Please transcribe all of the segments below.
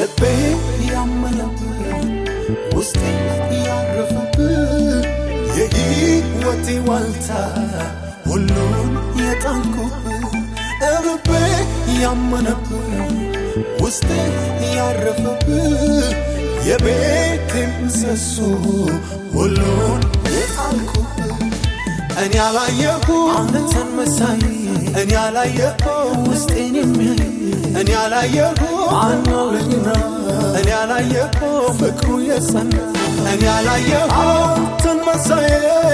ልቤ ያመነብህ ውስጤ ያረፈብህ የሕይወቴ ዋልታ ሁሉን የጣልኩብህ ልቤ ያመነብህ ውስጤ ያረፈብህ የቤቴ ምሰሶ ሁሉን የጣልኩብህ እኔ አላየሁ አንተን መሳይ እኔ አላየሁ ውስጤን የሚያይ እኔ አላየሁ አናለኝና እኔ አላየሁ ፍቅሩ የጸና? እኔ አላየሁ መሳይ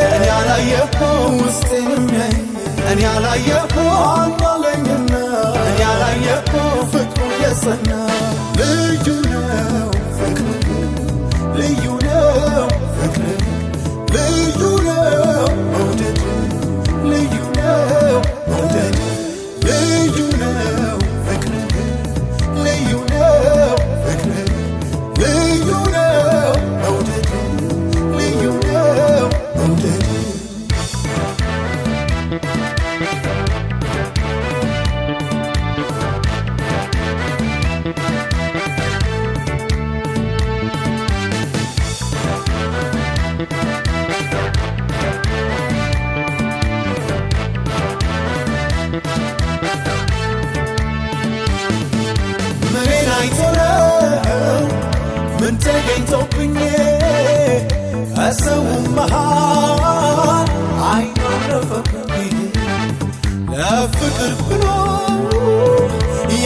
እኔ አላየሁ ውስጤን የሚያይ እኔ አላየሁ አናለኝና እኔ አላየሁ ፍቅሩ የጸና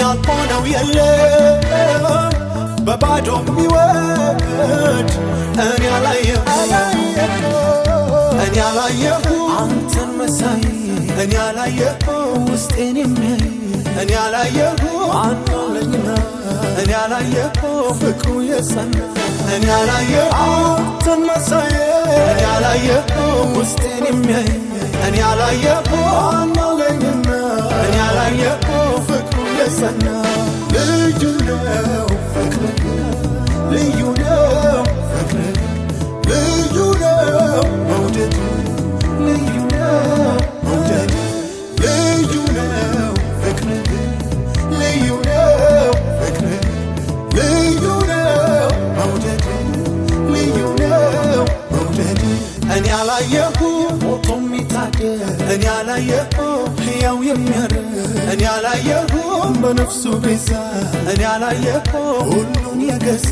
ያልሆነው የለም። በባዶ የሚወድ እኔ አላየሁ እኔ አላየሁ አንተን መሳይ እኔ አላየሁ ውስጤን የሚያይ እኔ አላየሁ አናለኝና እኔ አላየሁ ፍቅሩ የጸና እኔ አላየሁ አንተን መሳይ እኔ አላየሁ ውስጤን የሚያይ እኔ አላየሁ አናለኝና እኔ አላየሁ የጸና ልዩ ነው ፍቅር ልዩ ነው ፍቅር ልዩ ነው መውደድ ልዩ ነው መውደድ ልዩ ነው ፍቅር ልዩ ነው ፍቅር ልዩ ነው መውደድ ልዩ ነው መውደድ እኔ አላየሁ ሞቶ የሚታደር እኔ አላየሁ ሕያው የሚያደር እኔ አላየሁ በነፍሱ ቤዛ እኔ አላየሁ ሁሉን የገዛ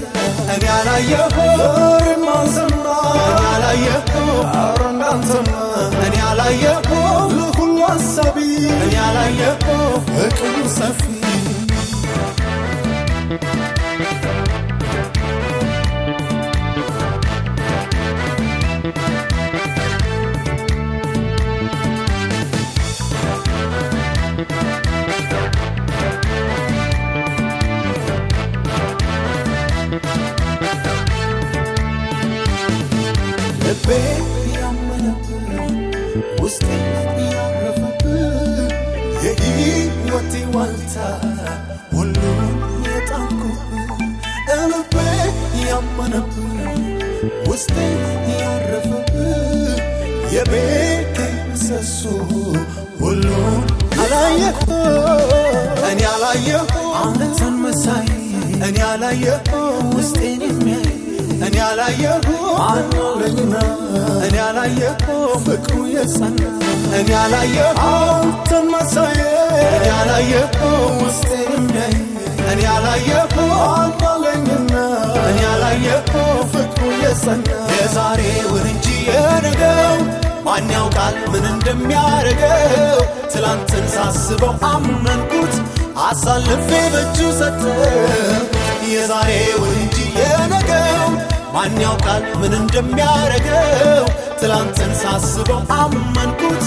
እኔ አላየሁ ዛሬም አልሰማ እኔ አላየሁ ኧረ እንዳንተማ እኔ አላየሁ ለሁሉ አሳቢ እኔ አላየሁ ፍቅሩ ሰፊ ልቤ ያመነብህ ውስጤ ያረፈብህ የሕይወቴ ዋልታ ሁሉን የጣልኩብህ ልቤ ያመነብህ ውስጤ ያረፈብህ የቤቴ ምሰሶ ሁሉን አላየሁ እኔ አላየሁ አንተን መሳይ እኔ አላየሁ ውስጤን የሚያይ እኔ አላየሁ አናለኝና እኔ አላየሁ ፍቅሩ የጸና እኔ አላየሁ አንተን እኔ አላየሁ ውስጤን የሚያይ እኔ አላየሁ አናለኝና እኔ አላየሁ ፍቅሩ የጸና የዛሬውን እንጂ የነገው ማን ያውቃል? ምን እንደሚያደርገው? ትላንትን ሳስበው አመንኩት። አሳልፌ በእጁ ሰጠ። የዛሬውን እንጂ ማን ያውቃል? ምን እንደሚያደርገው? ትላንትን ሳስበው አመንኩት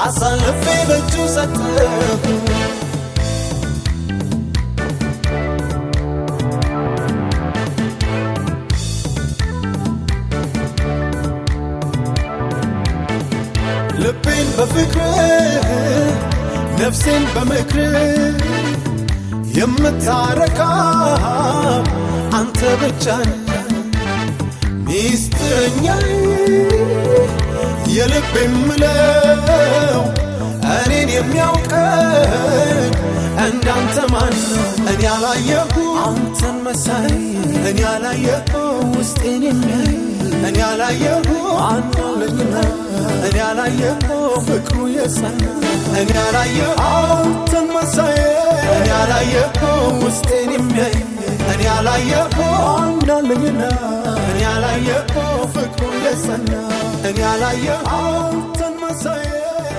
አሳልፌ በእጁ ሰጠ ልቤን በፍቅር ነፍሴን በምክር የምታረካ አንተ ብቻ ነህ ሚስጥረኛ የልብ የምለው እኔ እኔን የሚያውቀኝ እንዳንተ ማን ነው? እኔ አላየሁ አንተን መሳይ እኔ አላየሁ ውስጤን የሚያይ እኔ አላየሁ አናለኝና እኔ አላየሁ ፍቅሩ የሰና እኔ አላየሁ አንተን መሳይ እኔ አላየሁ ውስጤን የሚያይ ያላየኮ እንዳልግና እኔ ያላየኮ ፍቅሩ የሰና እኔ ያላየ አንተን መሳየ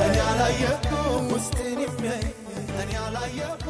እኔ ያላየኮ ውስጤን የሚያይ እኔ ያላየኮ